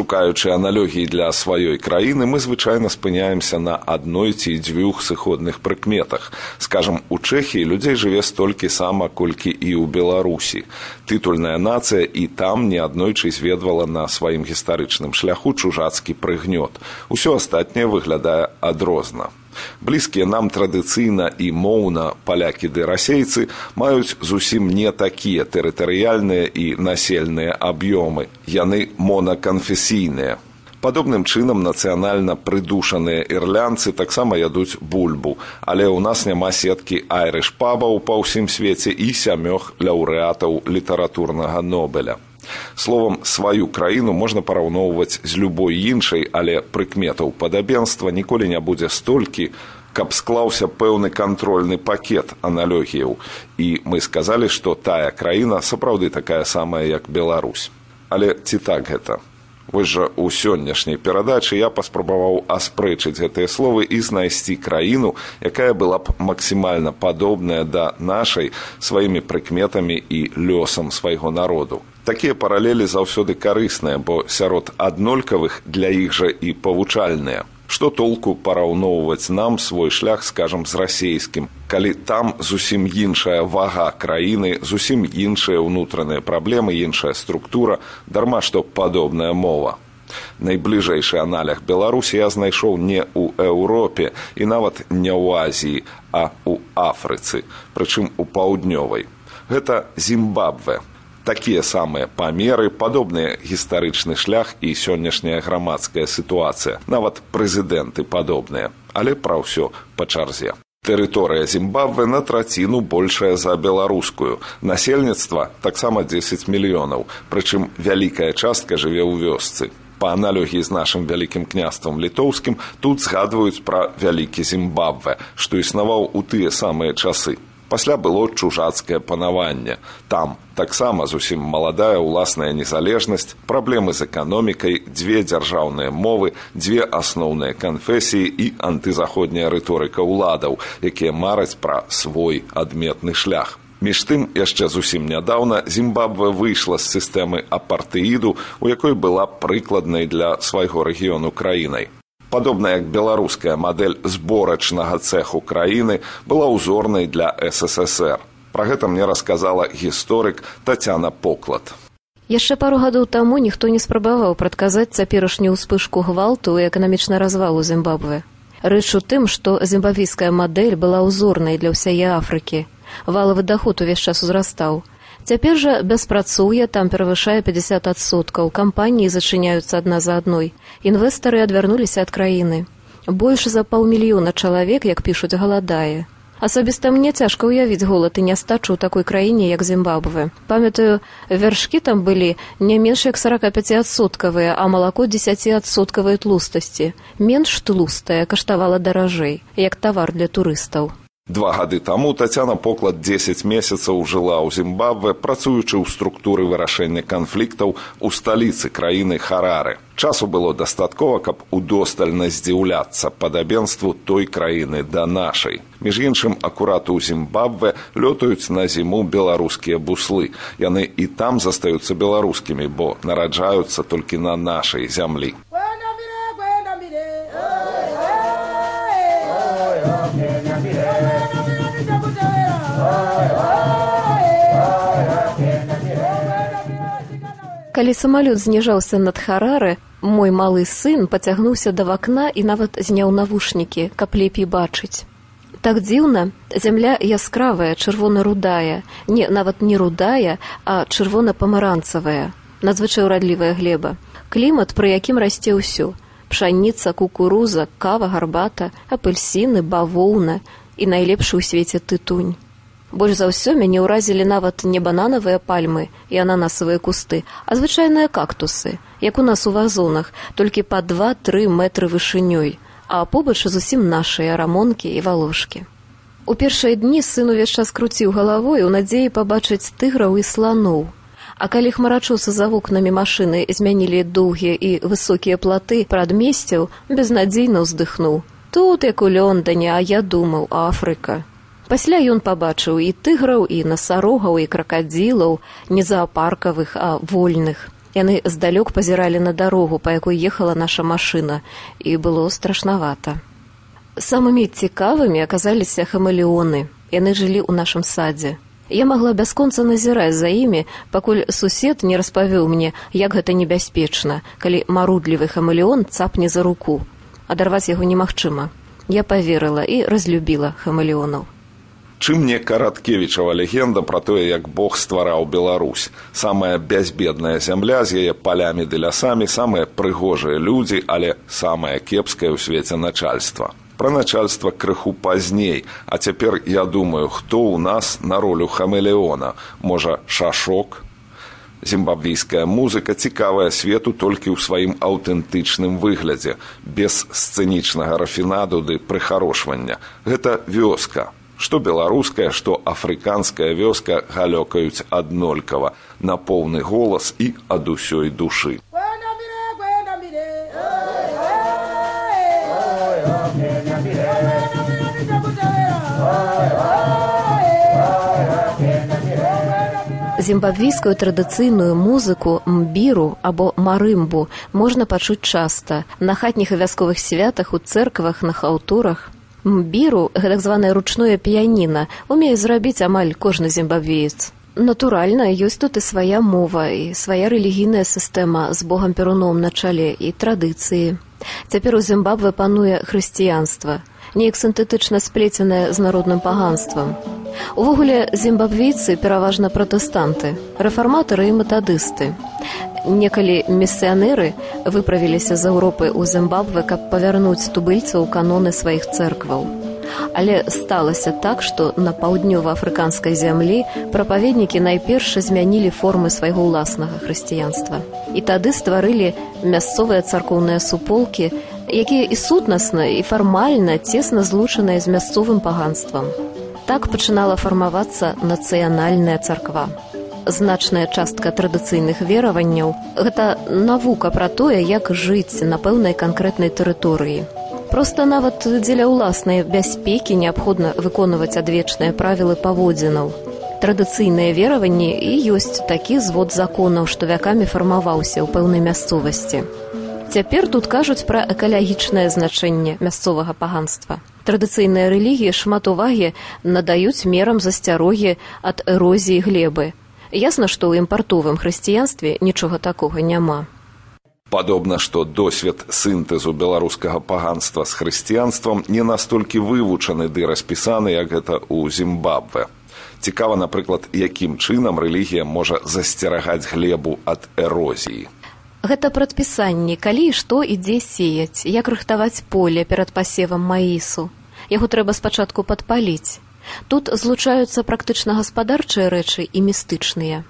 шукаючы аналогіі для сваёй краіны мы звычайна спыняемся на адной ці дзвюх сыходных прыкметах. Скажам у чэхіі людзей жыве столькі сама колькі і ў беларусі. Тытульная нацыя і там не аднойчы зведвала на сваім гістарычным шляху чужацкі прыгнёт. Усё астатняе выглядае адрозна блізкія нам традыцыйна і моўна палякі ды расейцы маюць зусім не такія тэрытарыяльныя і насельныя аб'ёмы. Яны монаканфесійныя. Падобным чынам нацыянальна прыдушаныя ірлянцы таксама ядуць бульбу. Але ў нас няма сеткі айрыш пабаў па ўсім свеце і сямёг лаўрэатаў літаратурнага нобеля словом сваю краіну можна параўноўваць з любой іншай але прыкметаў падабенства ніколі не будзе столькі каб склаўся пэўны кантрольны пакет аналогіяў і мы сказалі што тая краіна сапраўды такая самая як беларусь. Але ці так гэта? Вось жа у сённяшняй перадачы я паспрабаваў аспрэчыць гэтыя словы і знайсці краіну якая была б максімальна падобная да нашай сваімі прыкметамі і лёсам свайго народу такія паралелі заўсёды карысныя бо сярод аднолькавых для іх жа і павучальныя. Што толку параўноўваць нам свой шлях скажам з расійскім калі там зусім іншая вага краіны зусім іншыя ўнутраныя праблемы іншая структура дарма што падобная мова. Найбліжэйшы аналях беларусі я знайшоў не ў еўропе і нават не ў азіі а ў афрыцы прычым у паўднёвай. Гэта зімбабве такія самыя памеры падобныя гістарычны шлях і сённяшняя грамадская сітуацыя. Нават прэзідэнты падобныя але пра ўсё па чарзе. Тэрыторыя зімбабве на траціну большая за беларускую. Насельніцтва таксама дзесяць мільёнаў прычым вялікая частка жыве ў вёсцы. Па аналогіі з нашым вялікім княствам літоўскім тут згадваюць пра вялікі зімбабве што існаваў у тыя самыя часы пасля было чужацкае панаванне. Там таксама зусім маладая ўласная незалежнасць праблемы з эканомікай дзве дзяржаўныя мовы дзве асноўныя канфесіі і антызаходняя рыторыка ўладаў якія мараць пра свой адметны шлях. Між тым яшчэ зусім нядаўна зімбабве выйшла з сістэмы апартэіду у якой была прыкладнай для свайго рэгіёну краінай падобна як беларуская мадэль зборачнага цэху краіны была ўзорнай для ссср. Пра гэта мне расказала гісторык татяна поклад. Яшчэ пару гадоў таму ніхто не спрабаваў прадказаць цяперашнюю ўспышку гвалту і эканамічны развал у зімбабве. Рэч у тым што зімбавійская мадэль была ўзорнай для ўсяе афрыкі. Валавы доход увесь час узрастаў Цяпер жа беспрацуе там перавышае 50соткаў кампаніі зачыняюцца адна за адной. Інвестары адвярнуліся ад краіны. Больш за паўмільёна чалавек як пішуць галадае. Асабіста мне цяжка ўявіць голад і нястачу ў такой краіне як зімбабве. Памятаю вяршкі там былі не менш як сорока пяцісоткавыя а малако дзесяціадсоткавай тлустасці. Менш тлустая каштавала даражэй як тавар для турыстаў Два гады таму Тацяна поклад 10 месяцаў жыла ў Зімбабве, працуючы ў структуры вырашэння канфліктаў у сталіцы краіны Харары. Часу было дастаткова, каб удостальна здзіўляцца падабенству той краіны да нашай. Між іншым акурат у Зімбабве лётаюць на зіму беларускія буслы. Яны і там застаюцца беларускімі, бо нараджаюцца толькі на нашай зямлі. Калі самалёт зніжаўся над харары, мой малы сын пацягнуўся да вакна і нават зняў навушнікі, каб лепей бачыць. Так дзіўна, зямля яскравая, чырвона-рудая, не нават не рудая, а чырвона-памаранцавая, надзвычай урадлівая глеба. Клімат, пры якім расце ўсё: пшаніца, кукуруза, кава, гарбата, апельсіны, бавоўна і найлепшы ў свеце тытунь. Больш за ўсё мяне ўразілі нават не бананавыя пальмы і ананасавыя кусты, а звычайныя кактусы, як у нас у вазонах, толькі па два-тры мэтры вышынёй, а побач зусім нашыя рамонкі і валошкі. У першыя дні сын увесь час круціў галавой у надзеі пабачыць тыграў і сланоў. А калі хмарачусы за вокнамі машыны змянілі доўгія і высокія платы прадмесцяў, безнадзейна ўздыхнуў. Тут, як у Лондоне, а я думаў, Афрыка. Пасля ён пабачыў і тыграў, і насарогаў, і кракадзілаў, не заапаркавых, а вольных. Яны здалёк пазіралі на дарогу, па якой ехала наша машына, і было страшнавата. Самымі цікавымі аказаліся хамелеоны. Яны жылі ў нашым садзе. Я магла бясконца назіраць за імі, пакуль сусед не распавёў мне, як гэта небяспечна, калі марудлівы хамелеон цапне за руку. Адарваць яго немагчыма. Я паверыла і разлюбіла хамелеонаў. Чым мне караткевічава легенда пра тое, як Бог ствараў Беларусь, самая бязбедная зямля з яе палямі ды лясамі, самыя прыгожыя людзі, але самае кепскае ў свеце начальства. Пра начальства крыху пазней. А цяпер я думаю хто ў нас на ролю хамелеона? Можа шашок? Зімбабвійская музыка цікавая свету толькі ў сваім аўтэнтычным выглядзе без сцэнічнага рафінаду ды прыхарошвання. Гэта вёска што беларуская што афрыканская вёска галёкаюць аднолькава на поўны голас і ад усёй душы Зімбабвійскую традыцыйную музыку мбіру або марымбу можна пачуць часта на хатніх і вясковых святах у цэрквах на хаўтурах. Мбіру, гэтак званае ручное піяніна, умее зрабіць амаль кожны зімбабвеец. Натуральна, ёсць тут і свая мова і свая рэлігійная сістэма з богам перуном на чале і традыцыі. Цяпер у Зімбабве пануе хрысціянства, неяк сінтэтычна сплеценае з народным паганствам. Увогуле зімбабвійцы пераважна пратэстанты, рэфарматары і метадысты. Некалі місіянеры выправіліся з Еўропы ў Зімбабве, каб павярнуць тубыльцаў каноны сваіх цэркваў. Але сталася так, што на паўднёва-афрыканскай зямлі прапаведнікі найперш змянілі формы свайго ўласнага хрысціянства. І тады стварылі мясцовыя царкоўныя суполкі, якія і сутнасна і фармальна цесна злучаныя з мясцовым паганствам так пачынала фармавацца нацыянальная царква. Значная частка традыцыйных вераванняў гэта навука пра тое, як жыць на пэўнай канкрэтнай тэрыторыі. Проста нават дзеля ўласнай бяспекі неабходна выконваць адвечныя правілы паводзінаў. Традыцыйныя вераванні і ёсць такі звод законаў, што вякамі фармаваўся ў пэўнай мясцовасці. Цяпер тут кажуць пра экалагічнае значэнне мясцовага паганства традыцыйныя рэлігіі шмат увагі надаюць мерам засцярогі ад эрозіі глебы. Ясна, што ў імпартовым хрысціянстве нічога такога няма. Падобна, што досвед сінтэзу беларускага паганства з хрысціянствам не настолькі вывучаны ды распісаны, як гэта ў Зімбабве. Цікава, напрыклад, якім чынам рэлігія можа засцерагаць глебу ад эрозіі. Гэта прадпісанні, калі і што ідзе сеяць, як рыхтаваць поле перад пасевам маісу. Яго трэба спачатку падпаліць. Тут злучаюцца практычна гаспадарчыя рэчы і містычныя.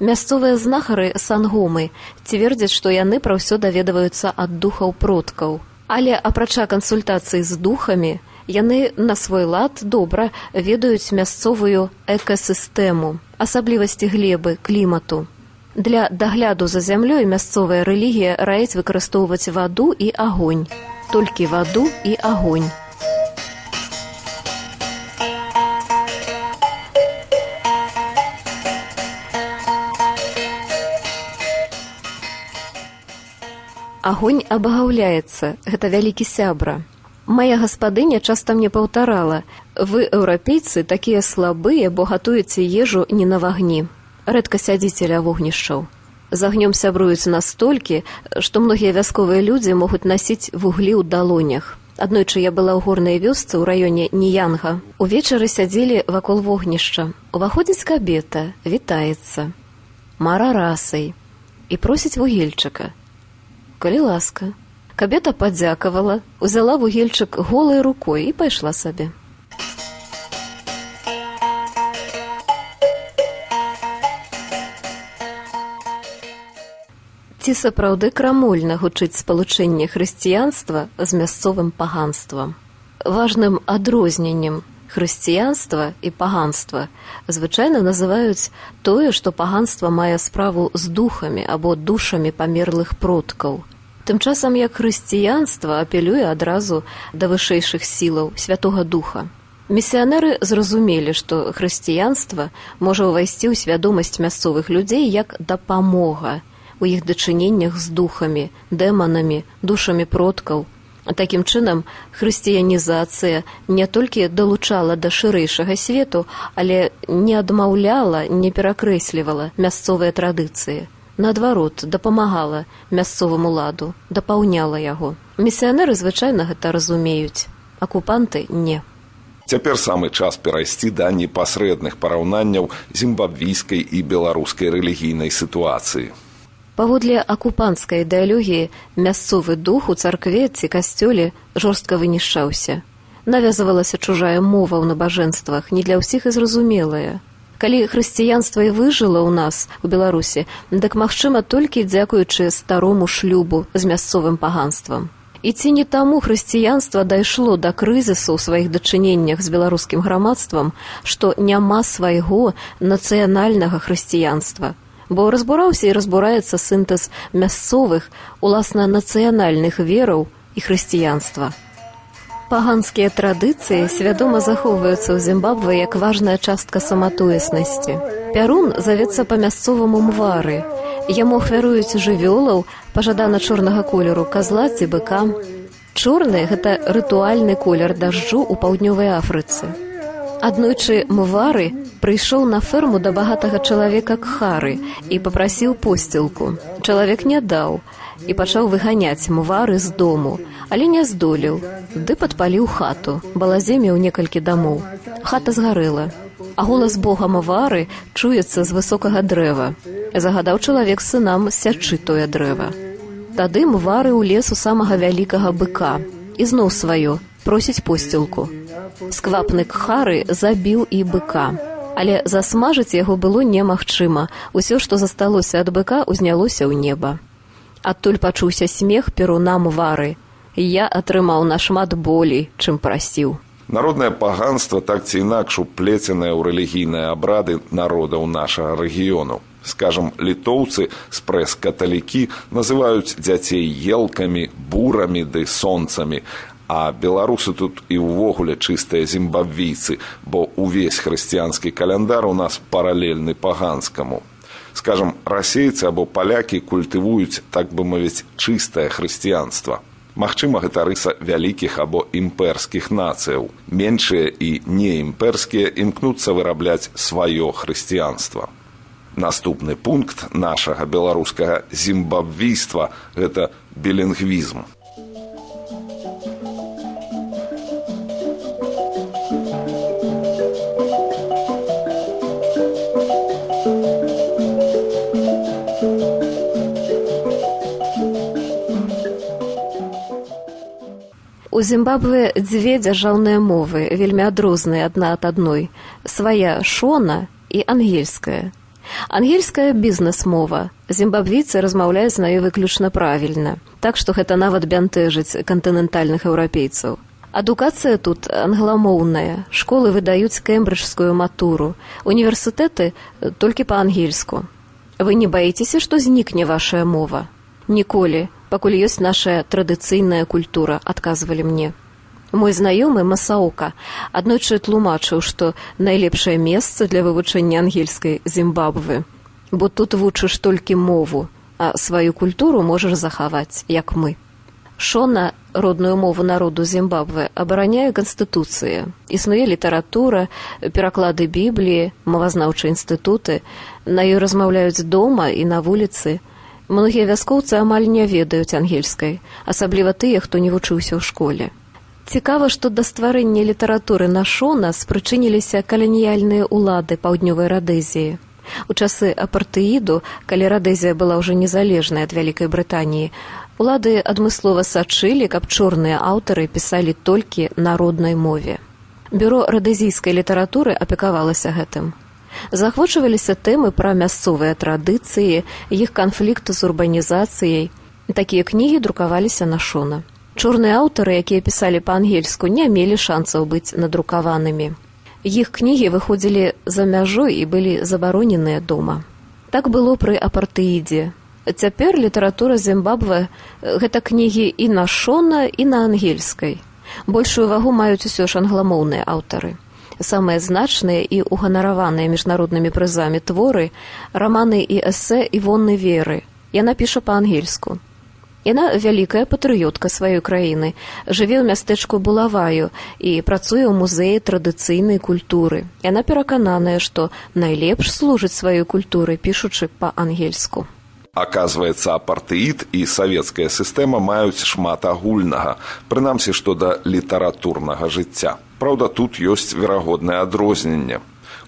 Мясцовыя знахары сангомы цвердзяць, што яны пра ўсё даведваюцца ад духаў продкаў. Але апрача кансультацыі з духамі, яны на свой лад добра ведаюць мясцовую экасістэму, асаблівасці глебы, клімату. Для дагляду за зямлёй мясцовая рэлігія раіць выкарыстоўваць ваду і агонь. Толькі ваду і агонь. Агонь абагаўляецца, гэта вялікі сябра. Мая гаспадыня часта мне паўтарала: вы, еўрапейцы, такія слабыя, бо гатуеце ежу не на вагні рэдка сядзіце ля вогнішчаў. З агнём сябруюць настолькі, што многія вясковыя людзі могуць насіць вуглі ў далонях. Аднойчы я была ў горнай вёсцы ў раёне Ніянга. Увечары сядзелі вакол вогнішча. Уваходзіць кабета, вітаецца. Мара расай і просіць вугельчыка. Калі ласка. Кабета падзякавала, узяла вугельчык голай рукой і пайшла сабе. ці сапраўды крамольна гучыць спалучэнне хрысціянства з мясцовым паганствам. Важным адрозненнем Хрысціянства і паганства звычайна называюць тое, што паганства мае справу з духамі або душамі памерлых продкаў. Тым часам як хрысціянства апелюе адразу да вышэйшых сілаў святога духа. Місіянеры зразумелі, што хрысціянства можа ўвайсці ў свядомасць мясцовых людзей як дапамога у іх дачыненнях з духамі, дэманамі, душамі продкаў, Такім чынам, хрысціянізацыя не толькі далучала да шырэйшага свету, але не адмаўляла, не перакрэслівала мясцовыя традыцыі. Наадварот, дапамагала мясцоваму ладу, дапаўняла яго. Місіянеры звычайна гэта разумеюць, акупанты не. Цяпер самы час перайсці да непасрэдных параўнанняў зімбабвійскай і беларускай рэлігійнай сітуацыі. Паводле акупанцкай ідэалогіі мясцовы дух у царкве ці касцёле жорстка вынішчаўся. Навязывалася чужая мова ў набажэнствах, не для ўсіх і зразумелая. Калі хрысціянства і выжыла ў нас у Беларусі, дык магчыма толькі дзякуючы старому шлюбу з мясцовым паганствам. І ці не таму хрысціянства дайшло да крызісу ў сваіх дачыненнях з беларускім грамадствам, што няма свайго нацыянальнага хрысціянства бо разбураўся і разбураецца сінтэз мясцовых уласна нацыянальных вераў і хрысціянства. Паганскія традыцыі свядома захоўваюцца ў Зімбабве як важная частка саматоеснасці. Пярун завецца па мясцоваму мвары. Яму ахвяруюць жывёлаў, пажадана чорнага колеру казла ці быка. Чорны гэта рытуальны колер дажджу ў паўднёвай Афрыцы. Аднойчы мвары прыйшоў на ферму да багатага чалавека кхары і попрасіў посцілку. Чалавек не даў і пачаў выганяць мвары з дому, але не здолеў, ды падпаліў хату, балаземіў некалькі дамоў. Хата згарэла. А голас бога мавары чуецца з высокага дрэва. Загадаў чалавек сынам сячы тое дрэва. Тады мвары ў лесу самага вялікага быка і зноў сваё просіць посцілку. Сквапны кхары забіў і быка. Але засмажыць яго было немагчыма. Усё, што засталося ад быка, узнялося ў неба. Адтуль пачуўся смех перунам вары. Я атрымаў нашмат болей, чым прасіў. Народнае паганства так ці інакш уплеценае ў рэлігійныя абрады народаў нашага рэгіёну. Скажам, літоўцы з прэс-каталікі называюць дзяцей елкамі, бурамі ды сонцамі, а беларусы тут і ўвогуле чыстыя зімбабвійцы бо увесь хрысціянскі каляндар у нас паралельны паганскаму. Скажем расейцы або палякі культывуюць так бы мовіць чыстае хрысціянства. Магчыма гэта рыса вялікіх або імперскіх нацыяў. Меншыя і неімперскія імкнуцца вырабляць сваё хрысціянства. Наступны пункт нашага беларускага зімбабвійства гэта білінгвізм У Зімбабве дзве дзяржаўныя мовы вельмі адрозныя адна ад адной свая шона і ангельская. Ангельская бізнес-мова зімбабвійцы размаўляюць на ёй выключна правільна, так што гэта нават бянтэжыць кантынентальных еўрапейцаў. Адукацыя тут англамоўная, школы выдаюць кембриджскую матуру, універсітэты толькі па-ангельску. Вы не баіцеся, што знікне вашая мова. Ніколі пакуль ёсць наша традыцыйная культура адказвалі мне. Мой знаёмы масаука аднойчы тлумачыў што найлепшае месца для вывучэння ангельскай зімбабвы. Бо тут вучыш толькі мову а сваю культуру можаш захаваць як мы. Шона родную мову народу зімбабве абараняе канстытуцыя існуе літаратура пераклады бібліі мовазнаўчыя інстытуты. На ёй размаўляюць дома і на вуліцы Многія вяскоўцы амаль не ведаюць ангельскай, асабліва тыя, хто не вучыўся ў школе. Цікава, што да стварэння літаратуры на шона спрычыніліся каланіяльныя ўлады паўднёвай радэзіі. У часы апартэіду, калі радэзія была ўжо незалежная ад вялікай брытаніі, улады адмыслова сачылі, каб чорныя аўтары пісалі толькі на роднай мове. Бюро радэзійскай літаратуры апекавалася гэтым захвочваліся тэмы пра мясцовыя традыцыі іх канфлікту з урбанізацыяй такія кнігі друкаваліся на шона Чорныя аўтары, якія пісалі па-ангельску, не мелі шанцаў быць надрукаванымі. Іх кнігі выходзілі за мяжой і былі забароненыя дома. Так было пры апартэідзе. Цяпер літаратура Зімбабве гэта кнігі і на шона і на ангельскай. Большую вагу маюць усё ж англамоўныя аўтары. Самыя значныя і уганараваныя міжнароднымі прызамі творы раманы і эсэ івонны веры. Яна піша па-ангельску. Яна вялікая патрыётка сваёй краіны, жыве ў мястэчку булаваю і працуе ў музеі традыцыйнай культуры. Яна перакананая, што найлепш служыць сваёй культуры, пішучы па-ангельску. Аказваецца, апартэід і савецкая сістэма маюць шмат агульнага, прынамсі што да літаратурнага жыцця. Праўда, тут ёсць верагоднае адрозненне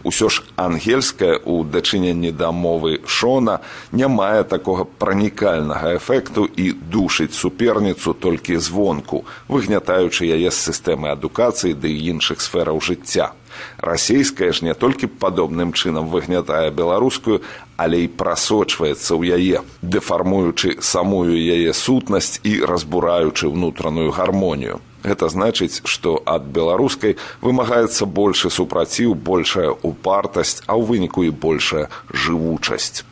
ўсё ж ангельская ў дачыненні да мовы шона не мае такога пранікальнага эфекту і душыць суперніцу толькі звонку выгнятаючы яе з сістэмы адукацыі ды іншых сфераў жыцця расійская ж не толькі падобным чынам выгнятае беларускую але і прасочваецца ў яе дэфармуючы самую яе сутнасць і разбураючы ўнутраную гармонію Гэта значыць, што ад беларускай вымагаецца большы супраціў, большая упартасць, а ў выніку і большая жывучасць.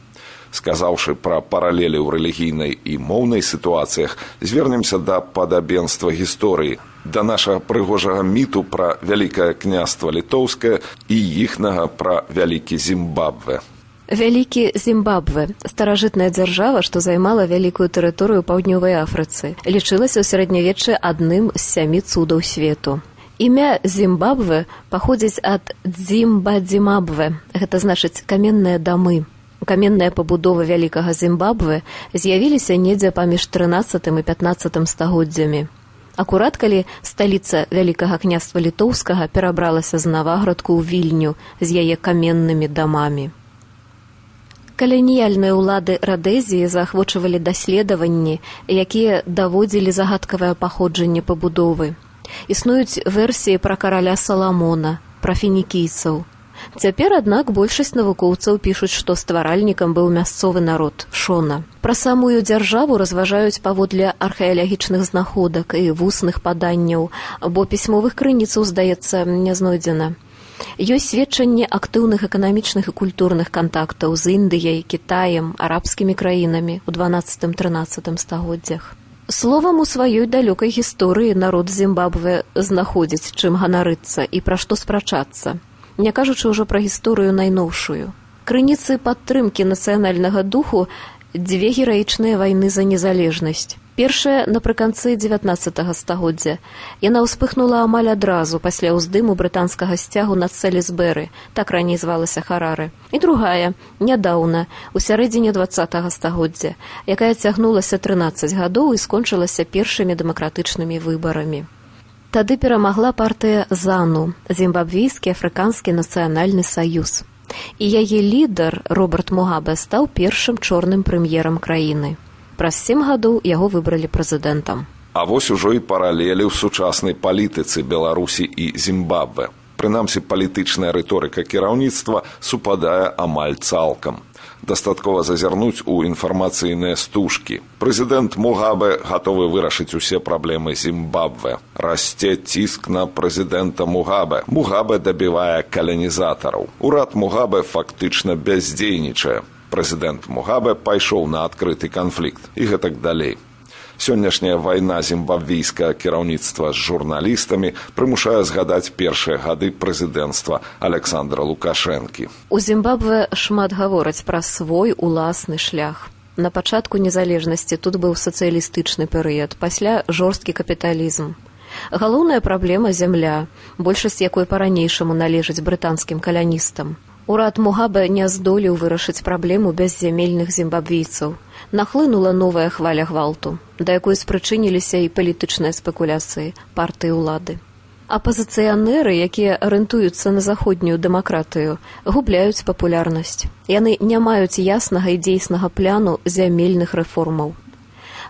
Сказаўшы пра паралелі ў рэлігійнай і моўнай сітуацыях, звернемся да падабенства гісторыі, да нашага прыгожага міту пра вялікае княства літоўскае і іхнага пра вялікі зімбабве. Вялікі Зімбабве, старажытная дзяржава, што займала вялікую тэрыторыю паўднёвай Афрыцы, лічылася ў сярэднявеччы адным з сямі цудаў свету. Імя Зімбабве паходзіць ад дзімбадзімабве, гэта значыць каменныя дамы. Каменныя пабудовы вялікага Зімбабве з'явіліся недзе паміж 13 і 15 стагоддзямі. Акурат калі сталіца вялікага княства літоўскага перабралася з наваградку ў вільню з яе каменнымі дамамі. Каланіяльныя ўлады радэзіі заахвочвалі даследаванні, якія даводзілі загадкавае паходжанне пабудовы. Існуюць версіі пра караля саламона, пра фінікійцаў. Цяпер, аднак, большасць навукоўцаў пішуць, што стваральнікам быў мясцовы народ шона. Пра самую дзяржаву разважаюць паводле археалагічных знаходак і вусных паданняў, бо пісьмовых крыніцаў, здаецца, не знойдзена. Ёсць сведчанне актыўных эканамічных і культурных кантактаў з Індыяй, Кітаем, арабскімі краінамі ў 12-13 стагоддзях. Словам у сваёй далёкай гісторыі народ Зімбабве знаходзіць, чым ганарыцца і пра што спрачацца, не кажучы ўжо пра гісторыю найноўшую. Крыніцы падтрымкі нацыянальнага духу дзве гераічныя вайны за незалежнасць. Першая напрыканцы 19 стагоддзя. Яна ўспыхнула амаль адразу пасля ўздыму брытанскага сцягу над Селісберы, так раней звалася Харары. І другая, нядаўна, у сярэдзіне два стагоддзя, якая цягнулася 13 гадоў і скончылася першымі дэмакратычнымі выбарамі. Тады перамагла партыя Зану, зімбабвійскі афрыканскі нацыянальны саюз і яе лідар роберт мугабе стаў першым чорным прэм'ерам краіны праз сем гадоў яго выбралі прэзідэнтам а вось ужо і паралелі ў сучаснай палітыцы беларусі і зімбабве прынамсі палітычная рыторыка кіраўніцтва супадае амаль цалкам дастаткова зазірнуць у інфармацыйныя стужкі. Прэзідэнт Мугабе гатовы вырашыць усе праблемы Зімбабве. Расце ціск на прэзідэнта Мугабе. Мугабе дабівае калянізатараў. Урад Мугабе фактычна бяздзейнічае. Прэзідэнт Мугабе пайшоў на адкрыты канфлікт. І гэтак далей. Сённяшняя вайна зімбабвійскага кіраўніцтва з журналістамі прымушае згадаць першыя гады прэзідэнцтва александра лукашэнкі. У зімбабве шмат гавораць пра свой уласны шлях. На пачатку незалежнасці тут быў сацыялістычны перыяд пасля жорсткі капіталізм. Галоўная праблема зямля большасць якой па-ранейшаму належыць брытанскім каляністам урад мугабе не здолеў вырашыць праблему беззямельных зімбабвійцаў нахлынула новая хваля гвалту, да якой спрычыніліся і палітычныя спекуляцыі партыі ўлады. Апазіцыянеры, якія арыентуюцца на заходнюю дэмакратыю, губляюць папулярнасць. Яны не маюць яснага і дзейснага пляну зямельных рэформаў.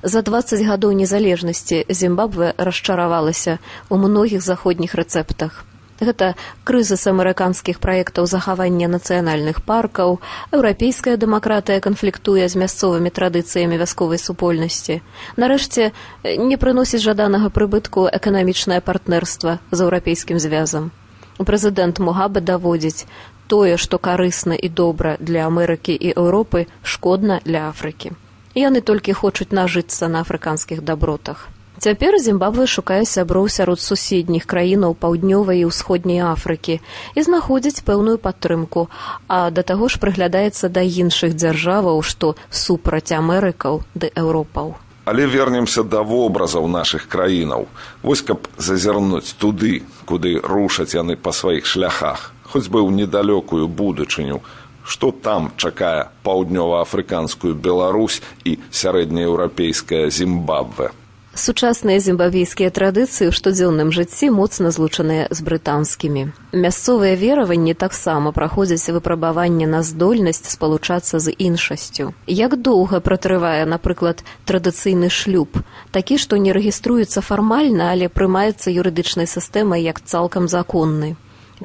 За 20 гадоў незалежнасці Зімбабве расчаравалася ў многіх заходніх рэцэптах. Гэта крызіс амерыканскіх праектаў захавання нацыянальных паркаў, еўрапейская дэмакратыя канфліктуе з мясцовымі традыцыямі вясковай супольнасці. Нарэшце не прыносіць жаданага прыбытку эканамічнае партнерства з еўрапейскім звязам. Прэзідэнт Мугабе даводзіць тое, што карысна і добра для Амерыкі і Еўропы, шкодна для Афрыкі. Яны толькі хочуць нажыцца на афрыканскіх дабротах. Цяпер Зімбабве шукае сяброў сярод суседніх краінаў паўднёвай і ўсходняй Афрыкі і знаходзіць пэўную падтрымку, а да таго ж прыглядаецца да іншых дзяржаваў, што супраць Амерыкаў ды Еўропаў. Але вернемся да вобразаў нашых краінаў. Вось каб зазірнуць туды, куды рушаць яны па сваіх шляхах, хоць бы ў недалёкую будучыню, што там чакае паўднёва-афрыканскую Беларусь і сярэднееўрапейская Зімбабве. Сучасныя зімбавійскія традыцыі ў штодзённым жыцці моцна злучаныя з брытанскімі. Мясцовыя вераванні таксама праходзяць выпрабаванне на здольнасць спалучацца з іншасцю. Як доўга пратрывае, напрыклад, традыцыйны шлюб, такі, што не рэгіструецца фармальна, але прымаецца юрыдычнай сістэмай як цалкам законны.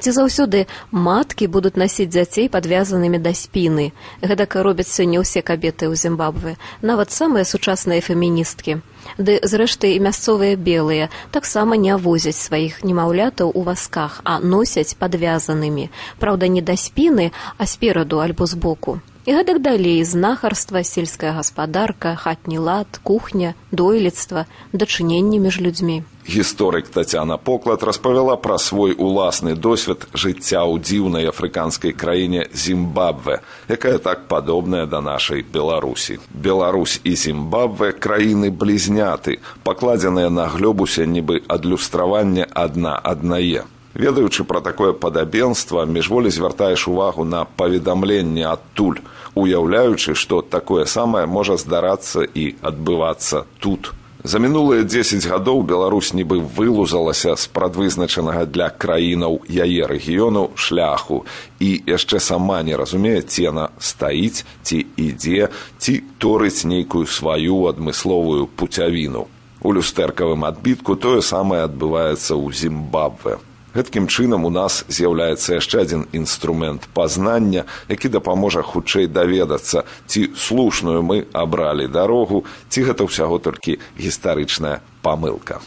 Ці заўсёды маткі будуць насіць дзяцей падвязанымі да спіны. Гэтак робяць сёння ўсе кабеты ў Зімбабве, нават самыя сучасныя феміністкі. Ды зрэшты і мясцовыя белыя таксама не возяць сваіх немаўлятаў у васках, а носяць падвязанымі. Праўда, не да спіны, а спераду альбо збоку. І гэтак далей знахарства, сельская гаспадарка, хатні лад, кухня, дойлідства, дачыненні між людзьмі. Гісторык Тацяна Поклад распавяла пра свой уласны досвед жыцця ў дзіўнай афрыканскай краіне Зімбабве, якая так падобная да нашай Беларусі. Беларусь і Зімбабве краіны блізняты, пакладзеныя на глёбусе нібы адлюстравання адна аднае. Ведаючы пра такое падабенства, міжволі звяртаеш увагу на паведамленне адтуль, уяўляючы, што такое самае можа здарацца і адбывацца тут. За мінулыя 10 гадоў Беларусь нібы вылузалася з прадвызначанага для краінаў яе рэгіёну шляху і яшчэ сама не разумее, ці яна стаіць, ці ідзе, ці торыць нейкую сваю адмысловую пуцявіну. У люстэркавым адбітку тое самае адбываецца ў Зімбабве. Гэткім чынам у нас з'яўляецца яшчэ адзін інструмент пазнання, які дапаможа хутчэй даведацца, ці слушную мы абралі дарогу, ці гэта ўсяго толькі гістарычная памылка.